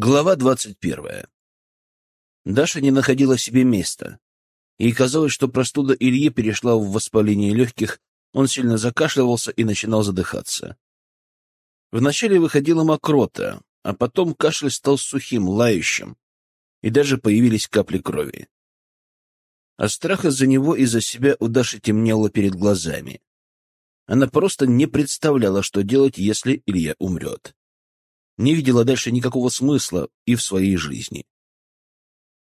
Глава двадцать первая. Даша не находила себе места. Ей казалось, что простуда Ильи перешла в воспаление легких, он сильно закашливался и начинал задыхаться. Вначале выходила мокрота, а потом кашель стал сухим, лающим, и даже появились капли крови. А страх из-за него и за себя у Даши темнело перед глазами. Она просто не представляла, что делать, если Илья умрет не видела дальше никакого смысла и в своей жизни.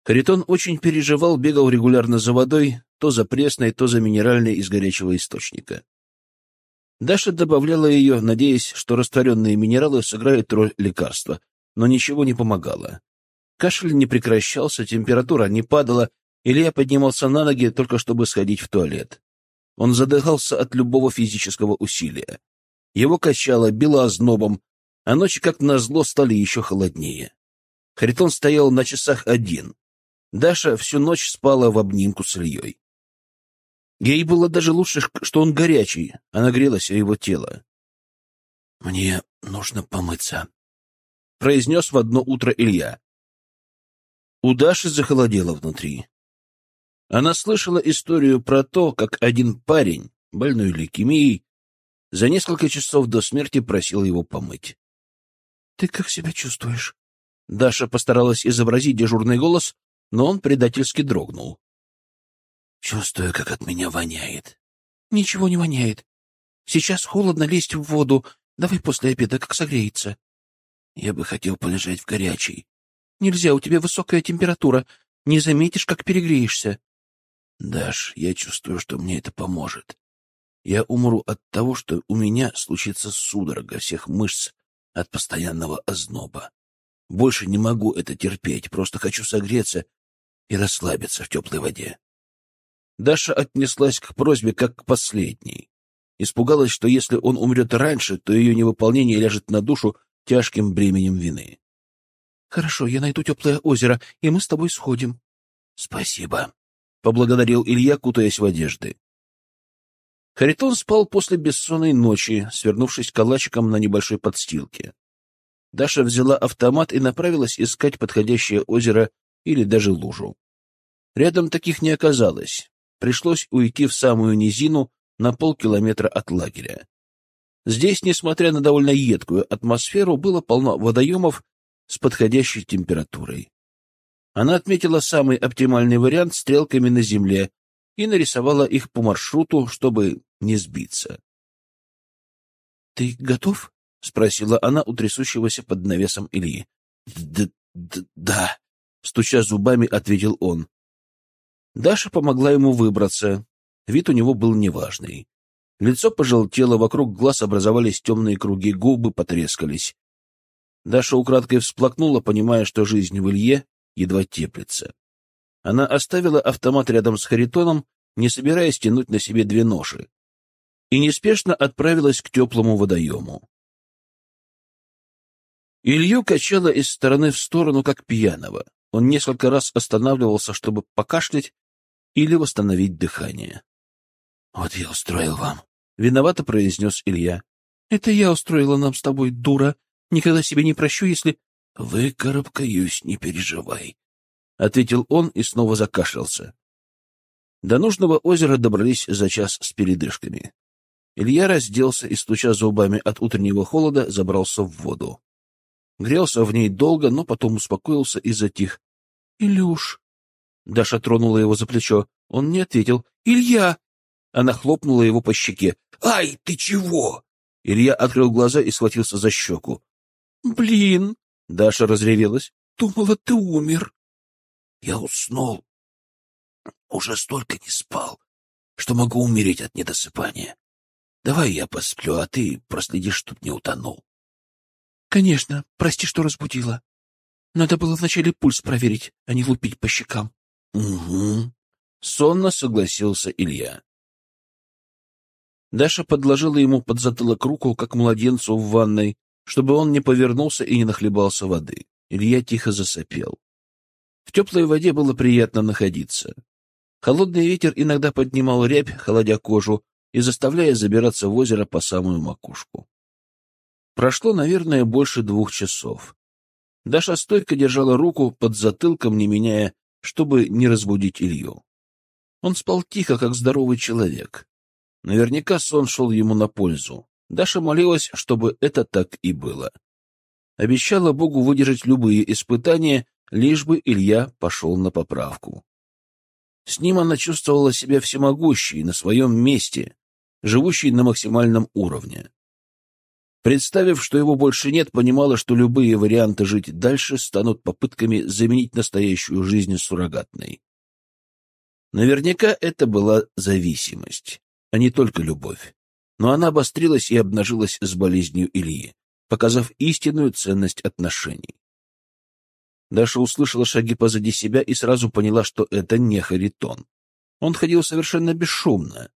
Харитон очень переживал, бегал регулярно за водой, то за пресной, то за минеральной из горячего источника. Даша добавляла ее, надеясь, что растворенные минералы сыграют роль лекарства, но ничего не помогало. Кашель не прекращался, температура не падала, Илья поднимался на ноги только чтобы сходить в туалет. Он задыхался от любого физического усилия. Его качало, било ознобом, а ночи, как назло, стали еще холоднее. Харитон стоял на часах один. Даша всю ночь спала в обнимку с Ильей. Ей было даже лучше, что он горячий, она грелась его тело. — Мне нужно помыться, — произнес в одно утро Илья. У Даши захолодело внутри. Она слышала историю про то, как один парень, больной лейкемией, за несколько часов до смерти просил его помыть. Ты как себя чувствуешь? Даша постаралась изобразить дежурный голос, но он предательски дрогнул. Чувствую, как от меня воняет. Ничего не воняет. Сейчас холодно лезть в воду. Давай после обеда, как согреется. Я бы хотел полежать в горячей. Нельзя, у тебя высокая температура. Не заметишь, как перегреешься. Даш, я чувствую, что мне это поможет. Я умру от того, что у меня случится судорога всех мышц от постоянного озноба. Больше не могу это терпеть, просто хочу согреться и расслабиться в теплой воде. Даша отнеслась к просьбе как к последней. Испугалась, что если он умрет раньше, то ее невыполнение ляжет на душу тяжким бременем вины. — Хорошо, я найду теплое озеро, и мы с тобой сходим. — Спасибо, — поблагодарил Илья, кутаясь в одежды. Харитон спал после бессонной ночи, свернувшись калачиком на небольшой подстилке. Даша взяла автомат и направилась искать подходящее озеро или даже лужу. Рядом таких не оказалось. Пришлось уйти в самую низину на полкилометра от лагеря. Здесь, несмотря на довольно едкую атмосферу, было полно водоемов с подходящей температурой. Она отметила самый оптимальный вариант стрелками на земле и нарисовала их по маршруту, чтобы не сбиться. — Ты готов? — спросила она у трясущегося под навесом Ильи. — Да, — стуча зубами, ответил он. Даша помогла ему выбраться. Вид у него был неважный. Лицо пожелтело, вокруг глаз образовались темные круги, губы потрескались. Даша украдкой всплакнула, понимая, что жизнь в Илье едва теплится. Она оставила автомат рядом с Харитоном, не собираясь тянуть на себе две ноши, и неспешно отправилась к теплому водоему. Илью качало из стороны в сторону, как пьяного. Он несколько раз останавливался, чтобы покашлять или восстановить дыхание. — Вот я устроил вам, — виновато произнес Илья. — Это я устроила нам с тобой, дура. Никогда себе не прощу, если... — Выкарабкаюсь, не переживай, — ответил он и снова закашлялся. До нужного озера добрались за час с передышками. Илья разделся и, стуча зубами от утреннего холода, забрался в воду. Грелся в ней долго, но потом успокоился и затих. — Илюш! Даша тронула его за плечо. Он не ответил. — Илья! Она хлопнула его по щеке. — Ай, ты чего? Илья открыл глаза и схватился за щеку. — Блин! Даша разревелась. — Думала, ты умер. Я уснул. Уже столько не спал, что могу умереть от недосыпания. Давай я посплю, а ты проследишь, чтоб не утонул. Конечно, прости, что разбудила. Надо было вначале пульс проверить, а не лупить по щекам. Угу. Сонно согласился Илья. Даша подложила ему под затылок руку, как младенцу в ванной, чтобы он не повернулся и не нахлебался воды. Илья тихо засопел. В теплой воде было приятно находиться. Холодный ветер иногда поднимал рябь, холодя кожу и заставляя забираться в озеро по самую макушку. Прошло, наверное, больше двух часов. Даша стойко держала руку под затылком, не меняя, чтобы не разбудить Илью. Он спал тихо, как здоровый человек. Наверняка сон шел ему на пользу. Даша молилась, чтобы это так и было. Обещала Богу выдержать любые испытания, лишь бы Илья пошел на поправку. С ним она чувствовала себя всемогущей, на своем месте, живущей на максимальном уровне. Представив, что его больше нет, понимала, что любые варианты жить дальше станут попытками заменить настоящую жизнь суррогатной. Наверняка это была зависимость, а не только любовь. Но она обострилась и обнажилась с болезнью Ильи, показав истинную ценность отношений. Даша услышала шаги позади себя и сразу поняла, что это не Харитон. Он ходил совершенно бесшумно.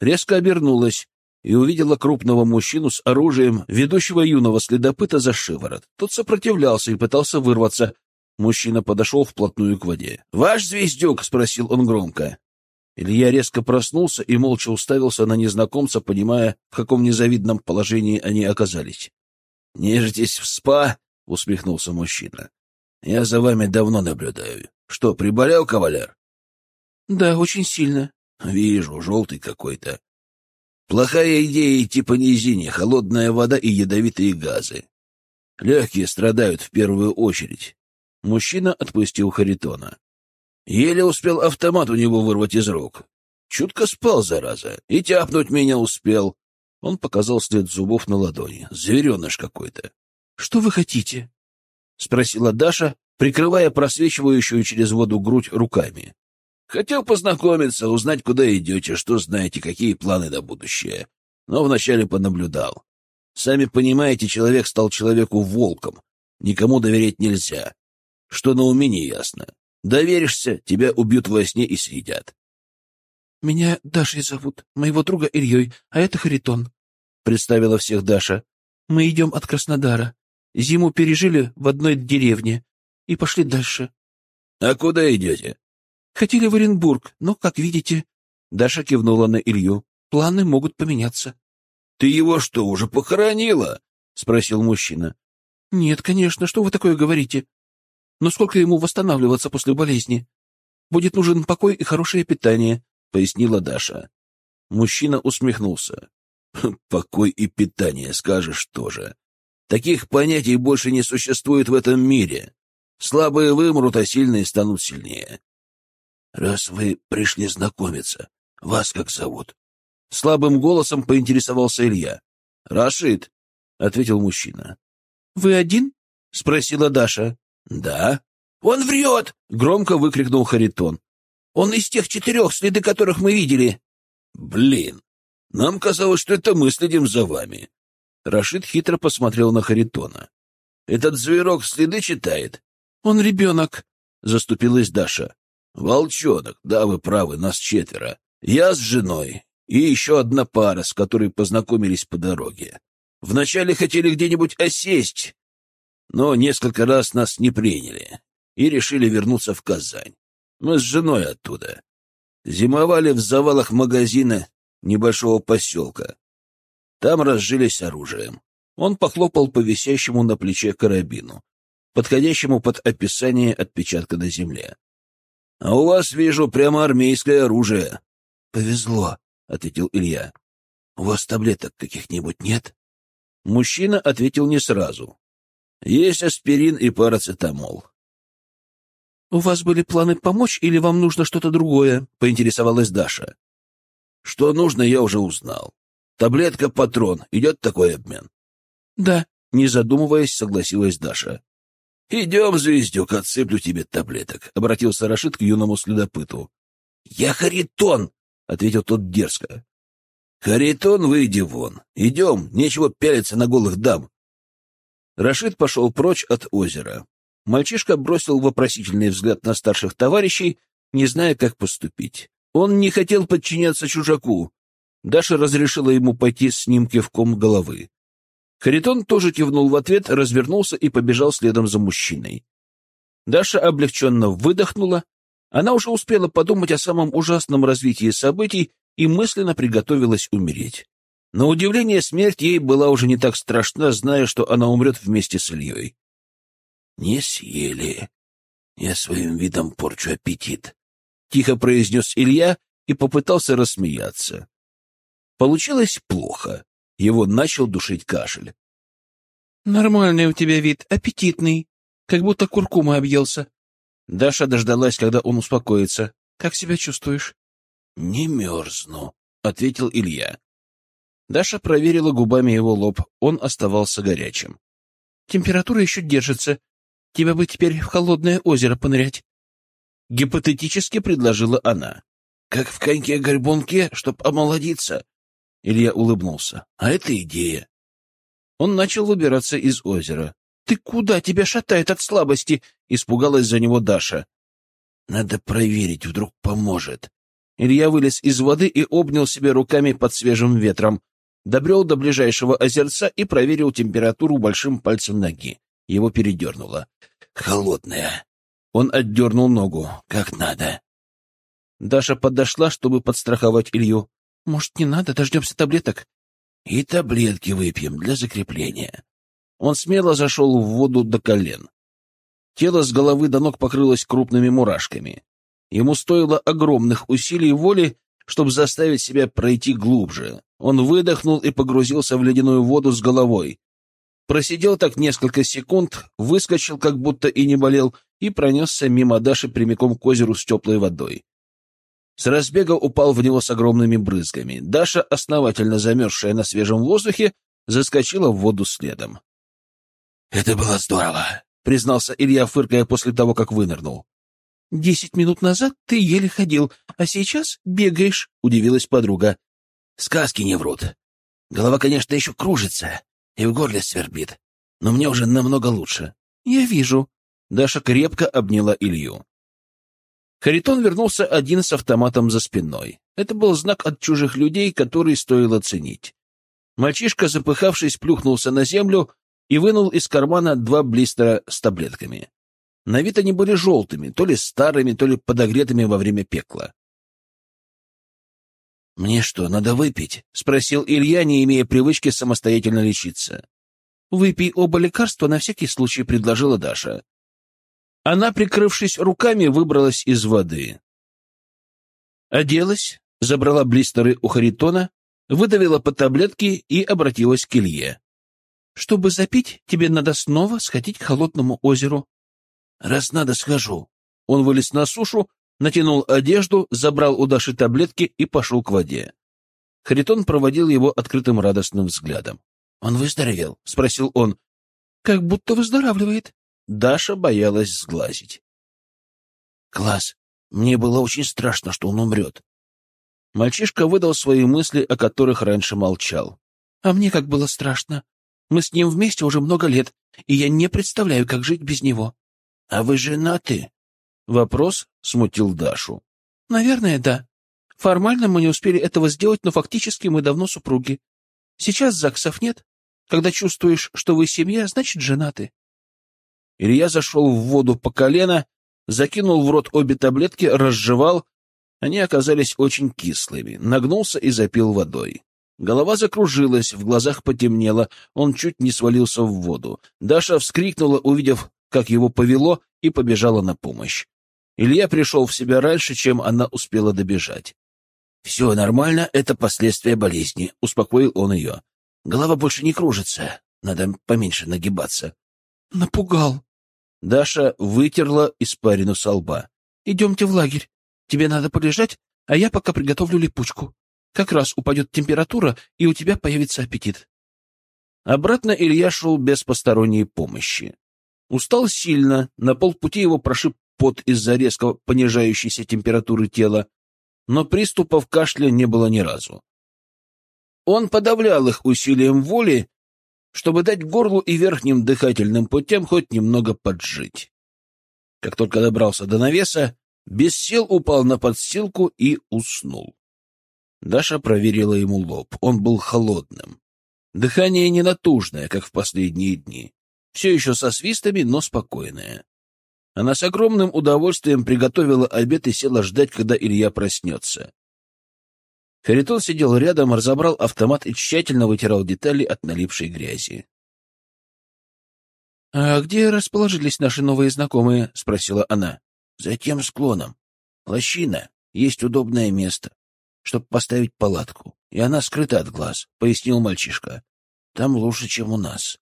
Резко обернулась и увидела крупного мужчину с оружием, ведущего юного следопыта за шиворот. Тот сопротивлялся и пытался вырваться. Мужчина подошел вплотную к воде. — Ваш звездюк? — спросил он громко. Илья резко проснулся и молча уставился на незнакомца, понимая, в каком незавидном положении они оказались. — Нежитесь в спа? — усмехнулся мужчина. — Я за вами давно наблюдаю. Что, приболел кавалер? — Да, очень сильно. — Вижу, желтый какой-то. Плохая идея идти по низине, холодная вода и ядовитые газы. Легкие страдают в первую очередь. Мужчина отпустил Харитона. Еле успел автомат у него вырвать из рук. Чутко спал, зараза, и тяпнуть меня успел. Он показал след зубов на ладони. Звереныш какой-то. — Что вы хотите? — спросила Даша, прикрывая просвечивающую через воду грудь руками. Хотел познакомиться, узнать, куда идете, что знаете, какие планы на будущее. Но вначале понаблюдал. Сами понимаете, человек стал человеку волком. Никому доверять нельзя. Что на уме не ясно. Доверишься, тебя убьют во сне и съедят. — Меня Дашей зовут, моего друга Ильей, а это Харитон, — представила всех Даша. — Мы идем от Краснодара. Зиму пережили в одной деревне и пошли дальше. — А куда идете? Хотели в Оренбург, но, как видите...» Даша кивнула на Илью. «Планы могут поменяться». «Ты его что, уже похоронила?» — спросил мужчина. «Нет, конечно, что вы такое говорите? Но сколько ему восстанавливаться после болезни? Будет нужен покой и хорошее питание», — пояснила Даша. Мужчина усмехнулся. «Хм, «Покой и питание, скажешь тоже. Таких понятий больше не существует в этом мире. Слабые вымрут, а сильные станут сильнее. «Раз вы пришли знакомиться, вас как зовут?» Слабым голосом поинтересовался Илья. «Рашид», — ответил мужчина. «Вы один?» — спросила Даша. «Да». «Он врет!» — громко выкрикнул Харитон. «Он из тех четырех, следы которых мы видели». «Блин, нам казалось, что это мы следим за вами». Рашид хитро посмотрел на Харитона. «Этот зверок следы читает?» «Он ребенок», — заступилась Даша. «Волчонок, да, вы правы, нас четверо. Я с женой и еще одна пара, с которой познакомились по дороге. Вначале хотели где-нибудь осесть, но несколько раз нас не приняли и решили вернуться в Казань. Мы с женой оттуда. Зимовали в завалах магазина небольшого поселка. Там разжились оружием. Он похлопал по висящему на плече карабину, подходящему под описание отпечатка на земле. А у вас, вижу, прямо армейское оружие. — Повезло, — ответил Илья. — У вас таблеток каких-нибудь нет? Мужчина ответил не сразу. — Есть аспирин и парацетамол. — У вас были планы помочь или вам нужно что-то другое? — поинтересовалась Даша. — Что нужно, я уже узнал. Таблетка-патрон. Идет такой обмен? — Да, — не задумываясь, согласилась Даша. — Идем, звездюк, отсыплю тебе таблеток, — обратился Рашид к юному следопыту. — Я Харитон, — ответил тот дерзко. — Харитон, выйди вон. Идем, нечего пялиться на голых дам. Рашид пошел прочь от озера. Мальчишка бросил вопросительный взгляд на старших товарищей, не зная, как поступить. Он не хотел подчиняться чужаку. Даша разрешила ему пойти с ним кивком головы. Харитон тоже кивнул в ответ, развернулся и побежал следом за мужчиной. Даша облегченно выдохнула. Она уже успела подумать о самом ужасном развитии событий и мысленно приготовилась умереть. На удивление, смерть ей была уже не так страшна, зная, что она умрет вместе с Ильей. Не съели. Я своим видом порчу аппетит. Тихо произнес Илья и попытался рассмеяться. Получилось плохо. Его начал душить кашель. «Нормальный у тебя вид, аппетитный, как будто куркума объелся». Даша дождалась, когда он успокоится. «Как себя чувствуешь?» «Не мерзну», — ответил Илья. Даша проверила губами его лоб. Он оставался горячим. «Температура еще держится. Тебя бы теперь в холодное озеро понырять». Гипотетически предложила она. «Как в коньке-горбунке, чтоб омолодиться». Илья улыбнулся. «А это идея». Он начал выбираться из озера. «Ты куда? Тебя шатает от слабости!» — испугалась за него Даша. «Надо проверить, вдруг поможет». Илья вылез из воды и обнял себя руками под свежим ветром. Добрел до ближайшего озерца и проверил температуру большим пальцем ноги. Его передернуло. «Холодная». Он отдернул ногу. «Как надо». Даша подошла, чтобы подстраховать Илью. «Может, не надо? Дождемся таблеток?» И таблетки выпьем для закрепления. Он смело зашел в воду до колен. Тело с головы до ног покрылось крупными мурашками. Ему стоило огромных усилий воли, чтобы заставить себя пройти глубже. Он выдохнул и погрузился в ледяную воду с головой. Просидел так несколько секунд, выскочил, как будто и не болел, и пронесся мимо Даши прямиком к озеру с теплой водой. С разбега упал в него с огромными брызгами. Даша, основательно замерзшая на свежем воздухе, заскочила в воду следом. — Это было здорово, — признался Илья, фыркая после того, как вынырнул. — Десять минут назад ты еле ходил, а сейчас бегаешь, — удивилась подруга. — Сказки не врут. Голова, конечно, еще кружится и в горле свербит, но мне уже намного лучше. — Я вижу. Даша крепко обняла Илью. Харитон вернулся один с автоматом за спиной. Это был знак от чужих людей, который стоило ценить. Мальчишка, запыхавшись, плюхнулся на землю и вынул из кармана два блистера с таблетками. На вид они были желтыми, то ли старыми, то ли подогретыми во время пекла. «Мне что, надо выпить?» — спросил Илья, не имея привычки самостоятельно лечиться. «Выпей оба лекарства на всякий случай», — предложила Даша. Она, прикрывшись руками, выбралась из воды. Оделась, забрала блистеры у Харитона, выдавила по таблетке и обратилась к Илье. — Чтобы запить, тебе надо снова сходить к холодному озеру. — Раз надо, схожу. Он вылез на сушу, натянул одежду, забрал у Даши таблетки и пошел к воде. Харитон проводил его открытым радостным взглядом. — Он выздоровел? — спросил он. — Как будто выздоравливает. Даша боялась сглазить. «Класс, мне было очень страшно, что он умрет». Мальчишка выдал свои мысли, о которых раньше молчал. «А мне как было страшно. Мы с ним вместе уже много лет, и я не представляю, как жить без него». «А вы женаты?» Вопрос смутил Дашу. «Наверное, да. Формально мы не успели этого сделать, но фактически мы давно супруги. Сейчас ЗАГСов нет. Когда чувствуешь, что вы семья, значит, женаты». Илья зашел в воду по колено, закинул в рот обе таблетки, разжевал. Они оказались очень кислыми. Нагнулся и запил водой. Голова закружилась, в глазах потемнело, он чуть не свалился в воду. Даша вскрикнула, увидев, как его повело, и побежала на помощь. Илья пришел в себя раньше, чем она успела добежать. — Все нормально, это последствия болезни, — успокоил он ее. — Голова больше не кружится, надо поменьше нагибаться. — Напугал, Даша вытерла испарину со лба. — Идемте в лагерь. Тебе надо полежать, а я пока приготовлю липучку. Как раз упадет температура, и у тебя появится аппетит. Обратно Илья шел без посторонней помощи. Устал сильно, на полпути его прошиб пот из-за резко понижающейся температуры тела, но приступов кашля не было ни разу. Он подавлял их усилием воли чтобы дать горлу и верхним дыхательным путям хоть немного поджить. Как только добрался до навеса, без сил упал на подстилку и уснул. Даша проверила ему лоб. Он был холодным. Дыхание не натужное, как в последние дни. Все еще со свистами, но спокойное. Она с огромным удовольствием приготовила обед и села ждать, когда Илья проснется. Харитон сидел рядом, разобрал автомат и тщательно вытирал детали от налипшей грязи. — А где расположились наши новые знакомые? — спросила она. — За тем склоном. Лощина. Есть удобное место, чтобы поставить палатку, и она скрыта от глаз, — пояснил мальчишка. — Там лучше, чем у нас.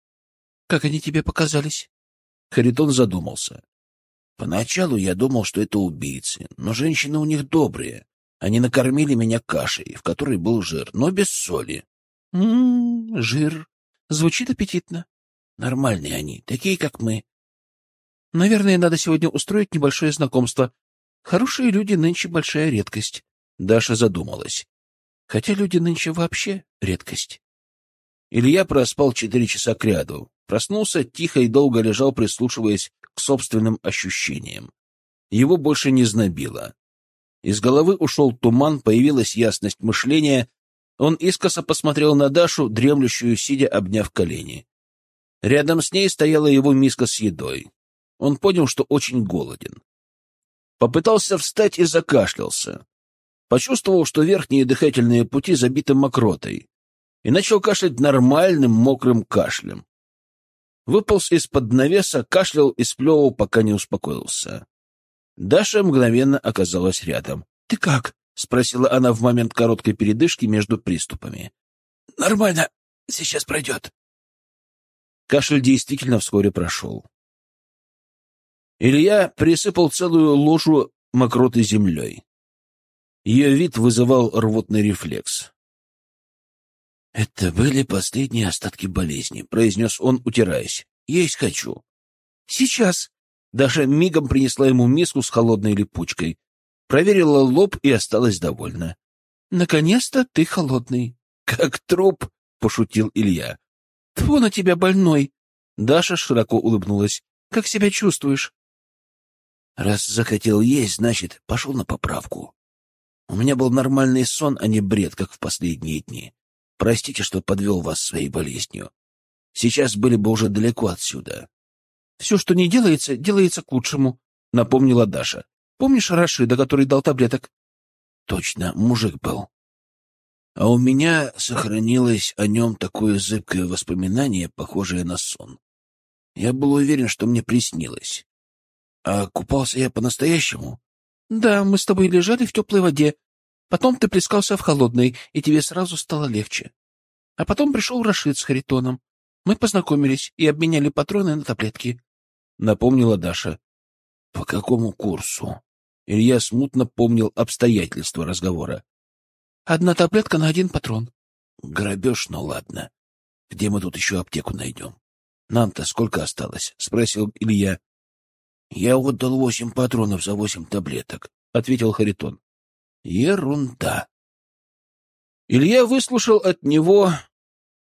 — Как они тебе показались? Харитон задумался. Поначалу я думал, что это убийцы, но женщины у них добрые. Они накормили меня кашей, в которой был жир, но без соли. М -м -м, жир. Звучит аппетитно. Нормальные они, такие, как мы. Наверное, надо сегодня устроить небольшое знакомство. Хорошие люди нынче большая редкость. Даша задумалась. Хотя люди нынче вообще редкость. Илья проспал четыре часа кряду. Проснулся, тихо и долго лежал, прислушиваясь к собственным ощущениям. Его больше не знобило. Из головы ушел туман, появилась ясность мышления. Он искоса посмотрел на Дашу, дремлющую, сидя, обняв колени. Рядом с ней стояла его миска с едой. Он понял, что очень голоден. Попытался встать и закашлялся. Почувствовал, что верхние дыхательные пути забиты мокротой, и начал кашлять нормальным мокрым кашлем. Выполз из-под навеса, кашлял и сплевывал, пока не успокоился. Даша мгновенно оказалась рядом. — Ты как? — спросила она в момент короткой передышки между приступами. — Нормально. Сейчас пройдет. Кашель действительно вскоре прошел. Илья присыпал целую ложу мокроты землей. Ее вид вызывал рвотный рефлекс. «Это были последние остатки болезни», — произнес он, утираясь. «Есть хочу». «Сейчас». Даша мигом принесла ему миску с холодной липучкой, проверила лоб и осталась довольна. «Наконец-то ты холодный». «Как труп», — пошутил Илья. «Тьфу на тебя, больной!» Даша широко улыбнулась. «Как себя чувствуешь?» «Раз захотел есть, значит, пошел на поправку. У меня был нормальный сон, а не бред, как в последние дни. Простите, что подвел вас своей болезнью. Сейчас были бы уже далеко отсюда. — Все, что не делается, делается к лучшему, — напомнила Даша. — Помнишь Рашида, который дал таблеток? — Точно, мужик был. А у меня сохранилось о нем такое зыбкое воспоминание, похожее на сон. Я был уверен, что мне приснилось. А купался я по-настоящему? — Да, мы с тобой лежали в теплой воде, Потом ты плескался в холодной, и тебе сразу стало легче. А потом пришел Рашид с Харитоном. Мы познакомились и обменяли патроны на таблетки. Напомнила Даша. По какому курсу? Илья смутно помнил обстоятельства разговора. Одна таблетка на один патрон. Грабеж, ну ладно. Где мы тут еще аптеку найдем? Нам-то сколько осталось? Спросил Илья. Я отдал восемь патронов за восемь таблеток, ответил Харитон. Ерунда. Илья выслушал от него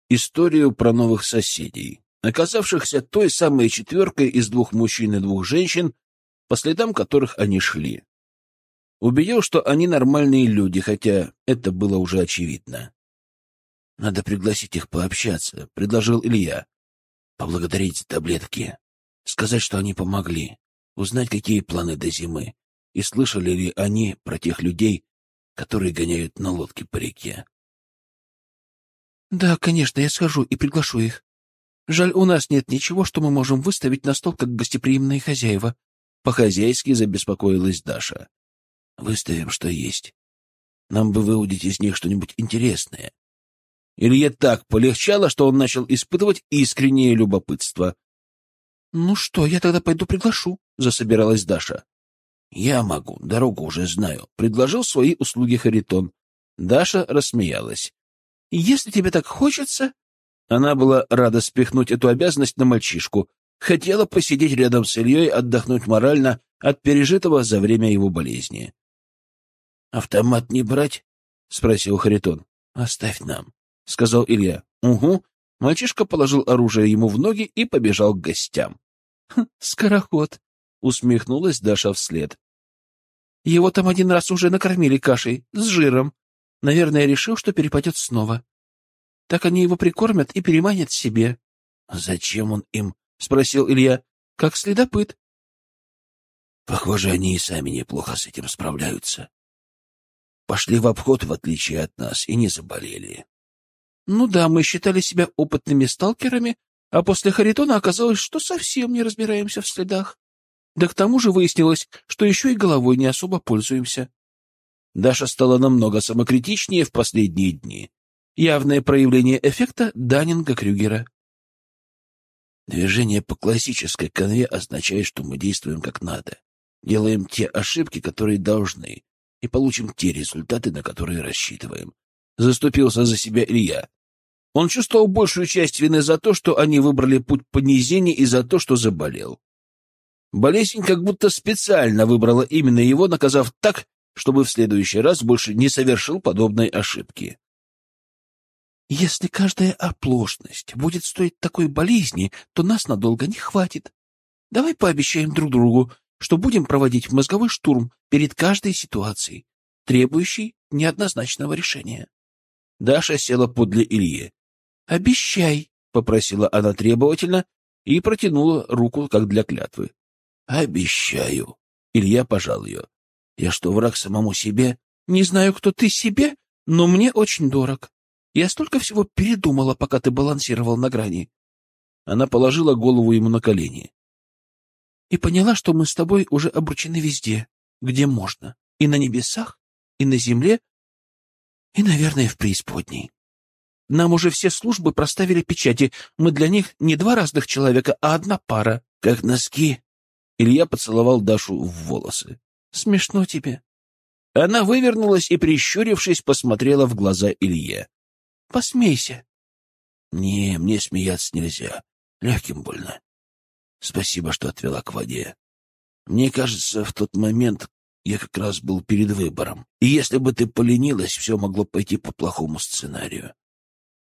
историю про новых соседей, оказавшихся той самой четверкой из двух мужчин и двух женщин, по следам которых они шли. Убедил, что они нормальные люди, хотя это было уже очевидно. «Надо пригласить их пообщаться», — предложил Илья. «Поблагодарить за таблетки, сказать, что они помогли, узнать, какие планы до зимы, и слышали ли они про тех людей, которые гоняют на лодке по реке. «Да, конечно, я схожу и приглашу их. Жаль, у нас нет ничего, что мы можем выставить на стол, как гостеприимные хозяева». По-хозяйски забеспокоилась Даша. «Выставим, что есть. Нам бы выудить из них что-нибудь интересное». Илье так полегчало, что он начал испытывать искреннее любопытство. «Ну что, я тогда пойду приглашу», — засобиралась Даша. «Я могу, дорогу уже знаю», — предложил свои услуги Харитон. Даша рассмеялась. «Если тебе так хочется...» Она была рада спихнуть эту обязанность на мальчишку. Хотела посидеть рядом с Ильей, отдохнуть морально от пережитого за время его болезни. «Автомат не брать?» — спросил Харитон. «Оставь нам», — сказал Илья. «Угу». Мальчишка положил оружие ему в ноги и побежал к гостям. «Хм, «Скороход», — усмехнулась Даша вслед. Его там один раз уже накормили кашей, с жиром. Наверное, решил, что перепадет снова. Так они его прикормят и переманят себе. — Зачем он им? — спросил Илья. — Как следопыт. — Похоже, они и сами неплохо с этим справляются. Пошли в обход, в отличие от нас, и не заболели. — Ну да, мы считали себя опытными сталкерами, А после Харитона оказалось, что совсем не разбираемся в следах. Да к тому же выяснилось, что еще и головой не особо пользуемся. Даша стала намного самокритичнее в последние дни. Явное проявление эффекта Даннинга-Крюгера. Движение по классической конве означает, что мы действуем как надо. Делаем те ошибки, которые должны, и получим те результаты, на которые рассчитываем. Заступился за себя Илья. Он чувствовал большую часть вины за то, что они выбрали путь понизения и за то, что заболел. Болезнь как будто специально выбрала именно его, наказав так, чтобы в следующий раз больше не совершил подобной ошибки. Если каждая оплошность будет стоить такой болезни, то нас надолго не хватит. Давай пообещаем друг другу, что будем проводить мозговой штурм перед каждой ситуацией, требующей неоднозначного решения. Даша села подле Ильи. «Обещай», — попросила она требовательно и протянула руку, как для клятвы. «Обещаю». Илья пожал ее. «Я что, враг самому себе?» «Не знаю, кто ты себе, но мне очень дорог. Я столько всего передумала, пока ты балансировал на грани. Она положила голову ему на колени. И поняла, что мы с тобой уже обручены везде, где можно. И на небесах, и на земле, и, наверное, в преисподней. Нам уже все службы проставили печати. Мы для них не два разных человека, а одна пара. Как носки. Илья поцеловал Дашу в волосы. Смешно тебе. Она вывернулась и, прищурившись, посмотрела в глаза Илье. Посмейся. Не, мне смеяться нельзя. Легким больно. Спасибо, что отвела к воде. Мне кажется, в тот момент я как раз был перед выбором. И если бы ты поленилась, все могло пойти по плохому сценарию.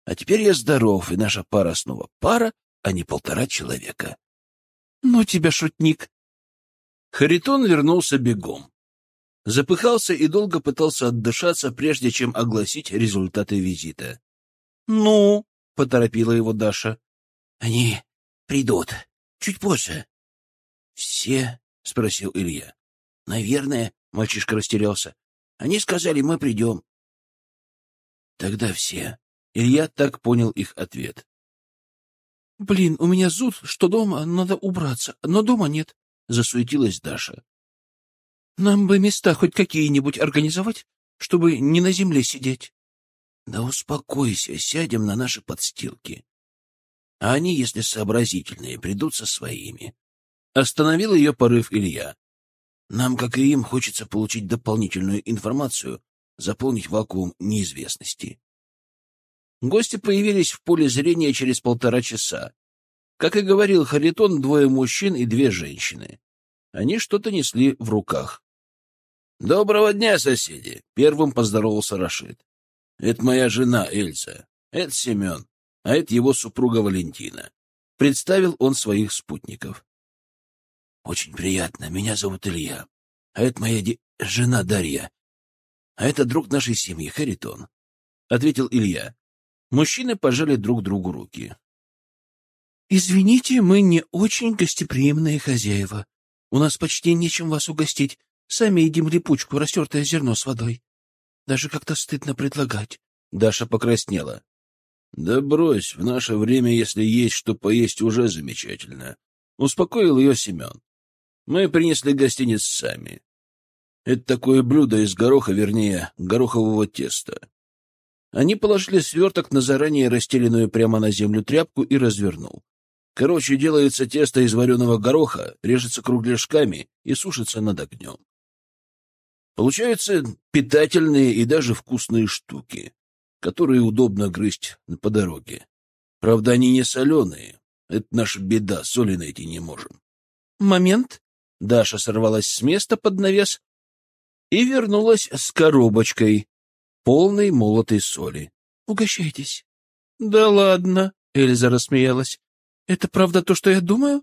А теперь я здоров, и наша пара снова пара, а не полтора человека. Ну тебя, шутник. Харитон вернулся бегом. Запыхался и долго пытался отдышаться, прежде чем огласить результаты визита. «Ну?» — поторопила его Даша. «Они придут. Чуть позже». «Все?» — спросил Илья. «Наверное», — мальчишка растерялся. «Они сказали, мы придем». «Тогда все». Илья так понял их ответ. «Блин, у меня зуд, что дома надо убраться, но дома нет», — засуетилась Даша. «Нам бы места хоть какие-нибудь организовать, чтобы не на земле сидеть». Да успокойся, сядем на наши подстилки. А они, если сообразительные, придут со своими. Остановил ее порыв Илья. Нам, как и им, хочется получить дополнительную информацию, заполнить вакуум неизвестности. Гости появились в поле зрения через полтора часа. Как и говорил Харитон, двое мужчин и две женщины. Они что-то несли в руках. «Доброго дня, соседи!» — первым поздоровался Рашид. Это моя жена Эльза. Это Семен. А это его супруга Валентина. Представил он своих спутников. Очень приятно. Меня зовут Илья. А это моя де... жена Дарья. А это друг нашей семьи, Харитон. Ответил Илья. Мужчины пожали друг другу руки. «Извините, мы не очень гостеприимные хозяева. У нас почти нечем вас угостить. Сами едим липучку, растертое зерно с водой. Даже как-то стыдно предлагать. Даша покраснела. Да брось, в наше время, если есть что поесть, уже замечательно. Успокоил ее Семен. Мы принесли гостиниц сами. Это такое блюдо из гороха, вернее, горохового теста. Они положили сверток на заранее расстеленную прямо на землю тряпку и развернул. Короче, делается тесто из вареного гороха, режется кругляшками и сушится над огнем. Получаются питательные и даже вкусные штуки, которые удобно грызть по дороге. Правда, они не соленые. Это наша беда, соли найти не можем. Момент. Даша сорвалась с места под навес и вернулась с коробочкой, полной молотой соли. Угощайтесь. Да ладно, Эльза рассмеялась. Это правда то, что я думаю?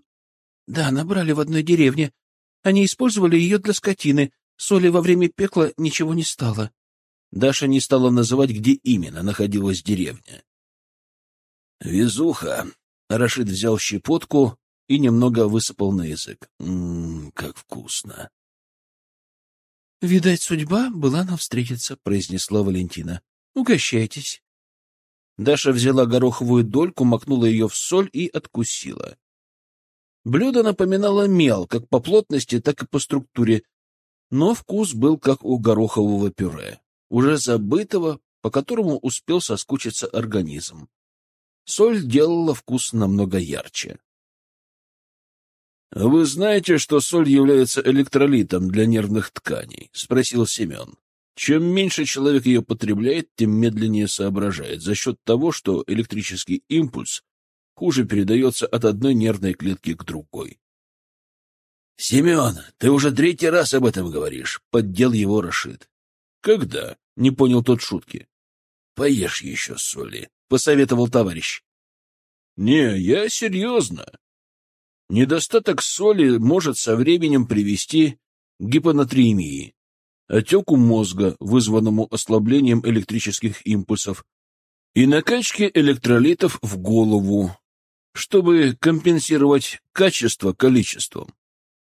Да, набрали в одной деревне. Они использовали ее для скотины, Соли во время пекла ничего не стало. Даша не стала называть, где именно находилась деревня. «Везуха!» Рашид взял щепотку и немного высыпал на язык. «Ммм, как вкусно!» «Видать, судьба была нам встретиться», — произнесла Валентина. «Угощайтесь». Даша взяла гороховую дольку, макнула ее в соль и откусила. Блюдо напоминало мел как по плотности, так и по структуре, но вкус был как у горохового пюре, уже забытого, по которому успел соскучиться организм. Соль делала вкус намного ярче. «Вы знаете, что соль является электролитом для нервных тканей?» — спросил Семен. Чем меньше человек ее потребляет, тем медленнее соображает, за счет того, что электрический импульс хуже передается от одной нервной клетки к другой. — Семен, ты уже третий раз об этом говоришь, — поддел его Рашид. — Когда? — не понял тот шутки. — Поешь еще соли, — посоветовал товарищ. — Не, я серьезно. Недостаток соли может со временем привести к гипонатриемии, отеку мозга, вызванному ослаблением электрических импульсов, и накачке электролитов в голову, чтобы компенсировать качество количеством.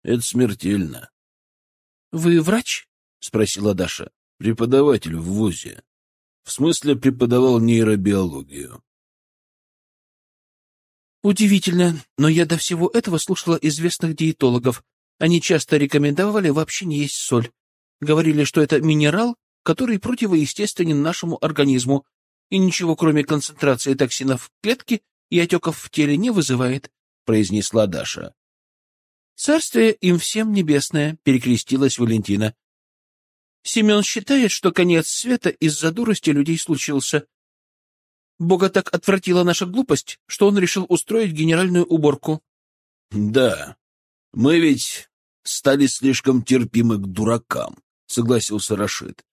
Это смертельно. — Вы врач? — спросила Даша. — Преподаватель в ВУЗе. В смысле, преподавал нейробиологию. Удивительно, но я до всего этого слушала известных диетологов. Они часто рекомендовали вообще не есть соль. Говорили, что это минерал, который противоестественен нашему организму и ничего, кроме концентрации токсинов в клетке и отеков в теле, не вызывает, — произнесла Даша. «Царствие им всем небесное», — перекрестилась Валентина. «Семен считает, что конец света из-за дурости людей случился. Бога так отвратила наша глупость, что он решил устроить генеральную уборку». «Да, мы ведь стали слишком терпимы к дуракам», согласился Рашид.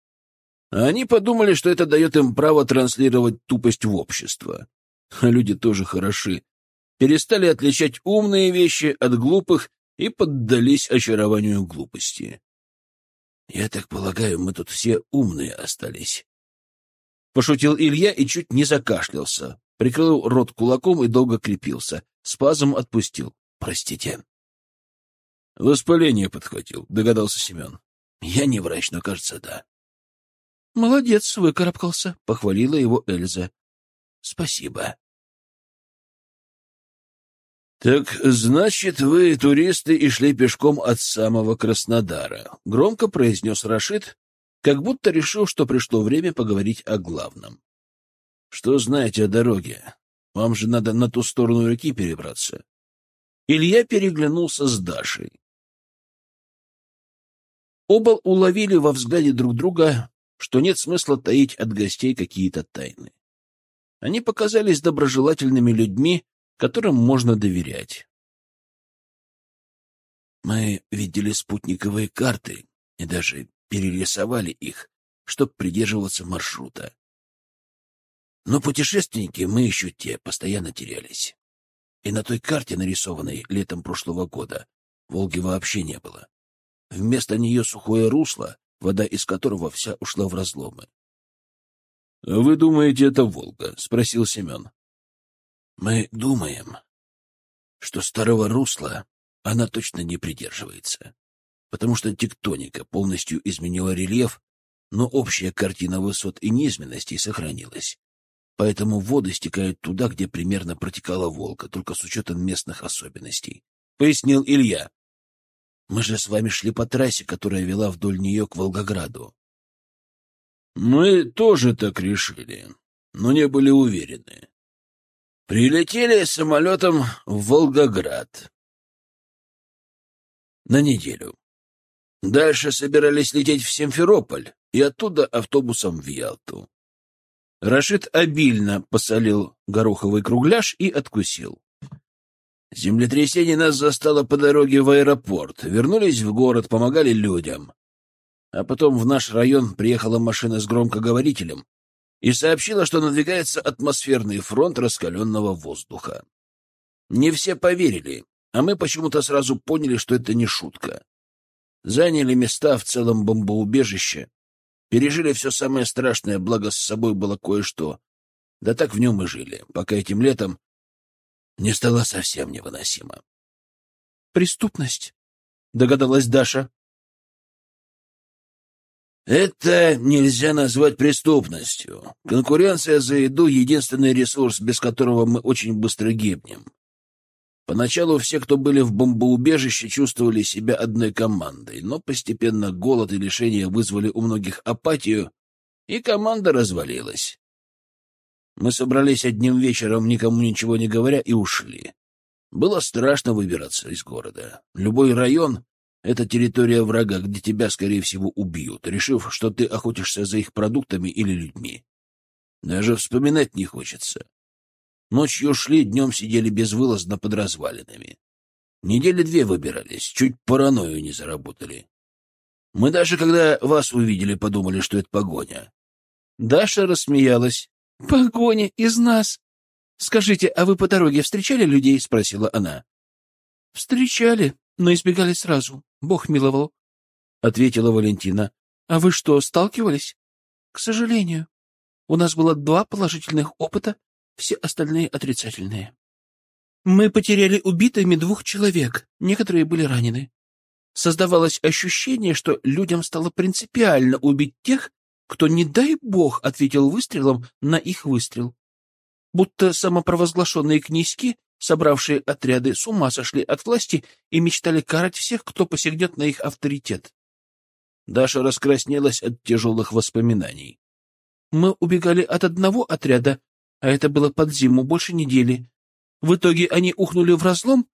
Они подумали, что это дает им право транслировать тупость в общество. Люди тоже хороши. Перестали отличать умные вещи от глупых и поддались очарованию глупости. Я так полагаю, мы тут все умные остались. Пошутил Илья и чуть не закашлялся. Прикрыл рот кулаком и долго крепился. Спазм отпустил. Простите. Воспаление подхватил, догадался Семен. Я не врач, но, кажется, да. Молодец, выкарабкался, похвалила его Эльза. Спасибо. Так значит, вы туристы и шли пешком от самого Краснодара, громко произнес Рашид, как будто решил, что пришло время поговорить о главном. Что знаете о дороге? Вам же надо на ту сторону реки перебраться. Илья переглянулся с Дашей. Оба уловили во взгляде друг друга, что нет смысла таить от гостей какие-то тайны. Они показались доброжелательными людьми, которым можно доверять. Мы видели спутниковые карты и даже перерисовали их, чтобы придерживаться маршрута. Но путешественники мы еще те, постоянно терялись. И на той карте, нарисованной летом прошлого года, Волги вообще не было. Вместо нее сухое русло, вода из которого вся ушла в разломы. — Вы думаете, это Волга? — спросил Семен. — Мы думаем, что старого русла она точно не придерживается, потому что тектоника полностью изменила рельеф, но общая картина высот и низменностей сохранилась. Поэтому воды стекают туда, где примерно протекала Волга, только с учетом местных особенностей, — пояснил Илья. Мы же с вами шли по трассе, которая вела вдоль нее к Волгограду. Мы тоже так решили, но не были уверены. Прилетели самолетом в Волгоград. На неделю. Дальше собирались лететь в Симферополь и оттуда автобусом в Ялту. Рашид обильно посолил гороховый кругляш и откусил. Землетрясение нас застало по дороге в аэропорт. Вернулись в город, помогали людям. А потом в наш район приехала машина с громкоговорителем и сообщила, что надвигается атмосферный фронт раскаленного воздуха. Не все поверили, а мы почему-то сразу поняли, что это не шутка. Заняли места в целом бомбоубежище, пережили все самое страшное, благо с собой было кое-что. Да так в нем и жили, пока этим летом не стало совсем невыносимо. «Преступность», — догадалась Даша. Это нельзя назвать преступностью. Конкуренция за еду — единственный ресурс, без которого мы очень быстро гибнем. Поначалу все, кто были в бомбоубежище, чувствовали себя одной командой, но постепенно голод и лишения вызвали у многих апатию, и команда развалилась. Мы собрались одним вечером, никому ничего не говоря, и ушли. Было страшно выбираться из города. Любой район — это территория врага, где тебя, скорее всего, убьют, решив, что ты охотишься за их продуктами или людьми. Даже вспоминать не хочется. Ночью шли, днем сидели безвылазно под развалинами. Недели две выбирались, чуть паранойю не заработали. Мы даже, когда вас увидели, подумали, что это погоня. Даша рассмеялась. — Погоня из нас. Скажите, а вы по дороге встречали людей? — спросила она. — Встречали, но избегали сразу. Бог миловал, — ответила Валентина. — А вы что, сталкивались? — К сожалению. У нас было два положительных опыта все остальные отрицательные. Мы потеряли убитыми двух человек, некоторые были ранены. Создавалось ощущение, что людям стало принципиально убить тех, кто, не дай бог, ответил выстрелом на их выстрел. Будто самопровозглашенные князьки, собравшие отряды, с ума сошли от власти и мечтали карать всех, кто посягнет на их авторитет. Даша раскраснелась от тяжелых воспоминаний. Мы убегали от одного отряда, а это было под зиму, больше недели. В итоге они ухнули в разлом,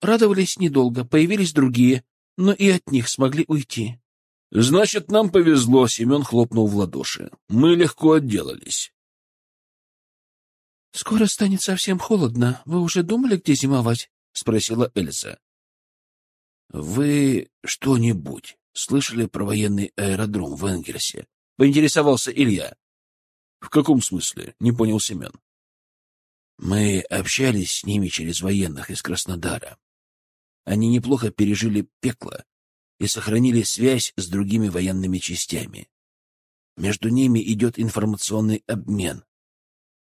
радовались недолго, появились другие, но и от них смогли уйти. — Значит, нам повезло, — Семен хлопнул в ладоши. Мы легко отделались. — Скоро станет совсем холодно. Вы уже думали, где зимовать? — спросила Эльза. — Вы что-нибудь слышали про военный аэродром в Энгельсе? — поинтересовался Илья. — В каком смысле? — не понял Семен. — Мы общались с ними через военных из Краснодара. Они неплохо пережили пекло и сохранили связь с другими военными частями. Между ними идет информационный обмен.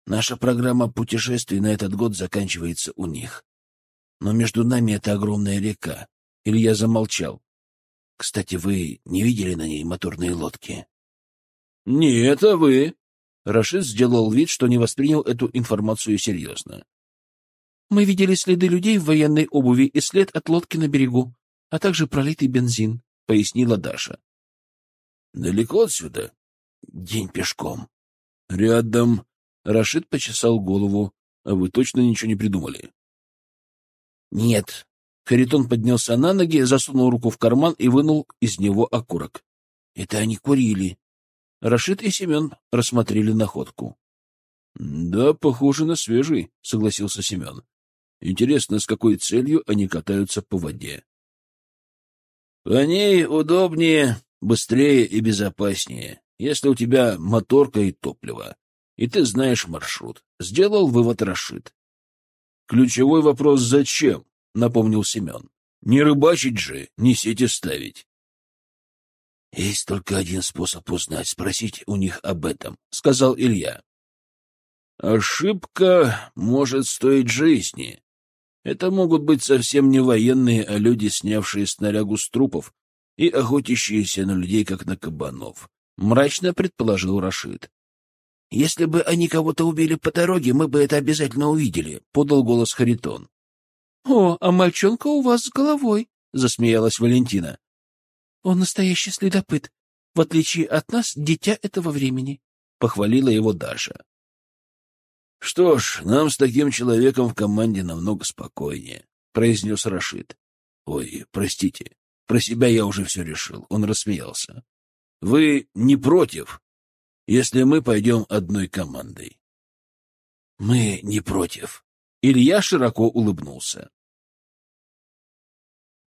Наша программа путешествий на этот год заканчивается у них. Но между нами это огромная река. Илья замолчал. Кстати, вы не видели на ней моторные лодки? — Нет, а вы? Рашид сделал вид, что не воспринял эту информацию серьезно. «Мы видели следы людей в военной обуви и след от лодки на берегу, а также пролитый бензин», — пояснила Даша. «Далеко отсюда?» «День пешком». «Рядом». Рашид почесал голову. «А вы точно ничего не придумали?» «Нет». Харитон поднялся на ноги, засунул руку в карман и вынул из него окурок. «Это они курили. Рашид и Семен рассмотрели находку. — Да, похоже на свежий, — согласился Семен. — Интересно, с какой целью они катаются по воде? — ней удобнее, быстрее и безопаснее, если у тебя моторка и топливо, и ты знаешь маршрут. Сделал вывод Рашид. — Ключевой вопрос «зачем?» — напомнил Семен. — Не рыбачить же, не сети ставить. — Есть только один способ узнать, спросить у них об этом, — сказал Илья. — Ошибка может стоить жизни. Это могут быть совсем не военные, а люди, снявшие снарягу с трупов и охотящиеся на людей, как на кабанов, — мрачно предположил Рашид. — Если бы они кого-то убили по дороге, мы бы это обязательно увидели, — подал голос Харитон. — О, а мальчонка у вас с головой, — засмеялась Валентина. Он настоящий следопыт, в отличие от нас, дитя этого времени, — похвалила его Даша. — Что ж, нам с таким человеком в команде намного спокойнее, — произнес Рашид. — Ой, простите, про себя я уже все решил. Он рассмеялся. — Вы не против, если мы пойдем одной командой? — Мы не против. Илья широко улыбнулся.